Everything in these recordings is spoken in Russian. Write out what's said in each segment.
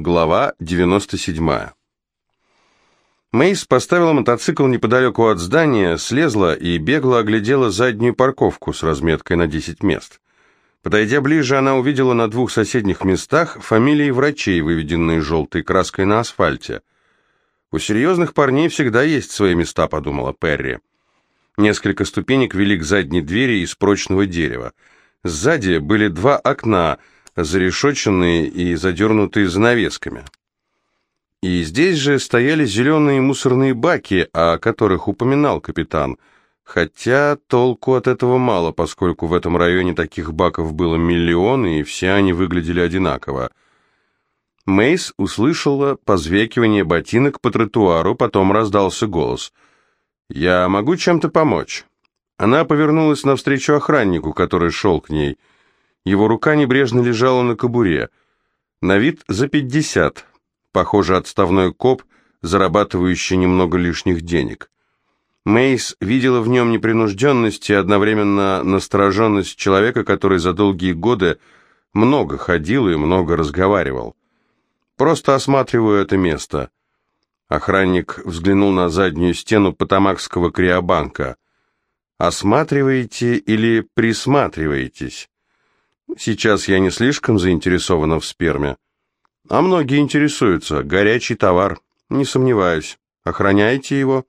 Глава 97. Мейс поставила мотоцикл неподалеку от здания, слезла и бегло оглядела заднюю парковку с разметкой на 10 мест. Подойдя ближе, она увидела на двух соседних местах фамилии врачей, выведенные желтой краской на асфальте. «У серьезных парней всегда есть свои места», — подумала Перри. Несколько ступенек вели к задней двери из прочного дерева. Сзади были два окна — зарешоченные и задернутые занавесками. И здесь же стояли зеленые мусорные баки, о которых упоминал капитан, хотя толку от этого мало, поскольку в этом районе таких баков было миллион, и все они выглядели одинаково. Мейс услышала позвякивание ботинок по тротуару, потом раздался голос. «Я могу чем-то помочь?» Она повернулась навстречу охраннику, который шел к ней – его рука небрежно лежала на кобуре. На вид за пятьдесят. Похоже, отставной коп, зарабатывающий немного лишних денег. Мейс видела в нем непринужденность и одновременно настороженность человека, который за долгие годы много ходил и много разговаривал. «Просто осматриваю это место». Охранник взглянул на заднюю стену Потамакского криобанка. «Осматриваете или присматриваетесь?» Сейчас я не слишком заинтересована в сперме. А многие интересуются. Горячий товар. Не сомневаюсь. Охраняете его?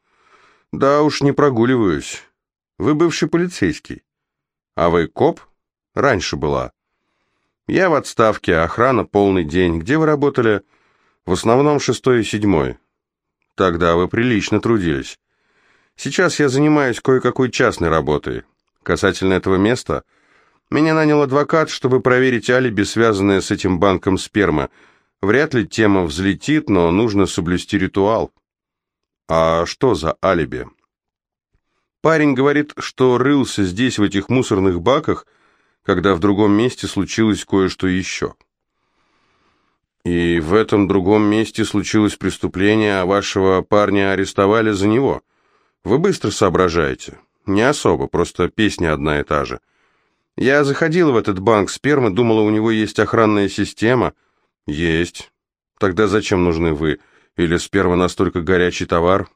Да уж, не прогуливаюсь. Вы бывший полицейский. А вы коп? Раньше была. Я в отставке, охрана полный день. Где вы работали? В основном шестой и седьмой. Тогда вы прилично трудились. Сейчас я занимаюсь кое-какой частной работой. Касательно этого места... Меня нанял адвокат, чтобы проверить алиби, связанное с этим банком спермы. Вряд ли тема взлетит, но нужно соблюсти ритуал. А что за алиби? Парень говорит, что рылся здесь, в этих мусорных баках, когда в другом месте случилось кое-что еще. И в этом другом месте случилось преступление, а вашего парня арестовали за него. Вы быстро соображаете. Не особо, просто песня одна и та же. Я заходила в этот банк спермы, думала, у него есть охранная система. Есть. Тогда зачем нужны вы? Или сперма настолько горячий товар?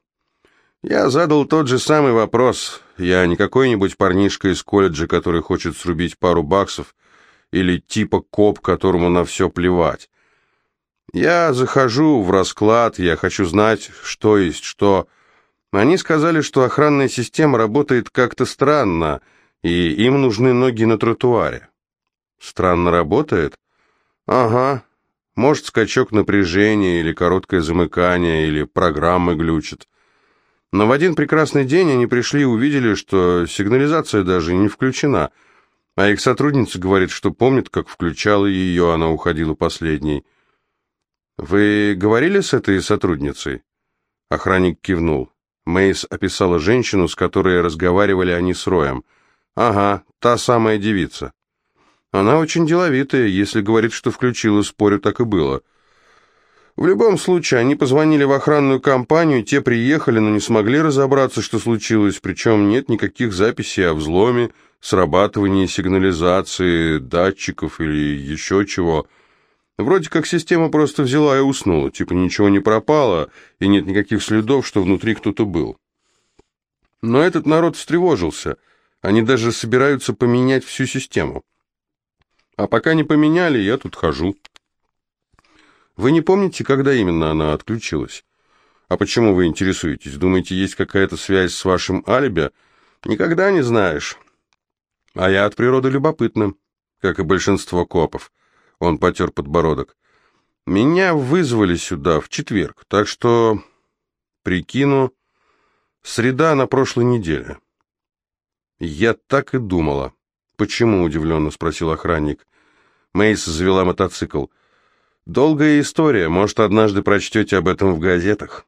Я задал тот же самый вопрос. Я не какой-нибудь парнишка из колледжа, который хочет срубить пару баксов, или типа коп, которому на все плевать. Я захожу в расклад, я хочу знать, что есть что. Они сказали, что охранная система работает как-то странно, и им нужны ноги на тротуаре. Странно работает? Ага. Может, скачок напряжения, или короткое замыкание, или программы глючат. Но в один прекрасный день они пришли и увидели, что сигнализация даже не включена, а их сотрудница говорит, что помнит, как включала ее, она уходила последней. «Вы говорили с этой сотрудницей?» Охранник кивнул. Мейс описала женщину, с которой разговаривали они с Роем – «Ага, та самая девица. Она очень деловитая, если говорит, что включила, спорю, так и было». В любом случае, они позвонили в охранную компанию, те приехали, но не смогли разобраться, что случилось, причем нет никаких записей о взломе, срабатывании сигнализации, датчиков или еще чего. Вроде как система просто взяла и уснула, типа ничего не пропало, и нет никаких следов, что внутри кто-то был. Но этот народ встревожился – они даже собираются поменять всю систему. А пока не поменяли, я тут хожу. Вы не помните, когда именно она отключилась? А почему вы интересуетесь? Думаете, есть какая-то связь с вашим алиби? Никогда не знаешь. А я от природы любопытным, как и большинство копов. Он потер подбородок. Меня вызвали сюда в четверг, так что, прикину, среда на прошлой неделе. «Я так и думала». «Почему?» – удивленно спросил охранник. Мейс завела мотоцикл. «Долгая история. Может, однажды прочтете об этом в газетах».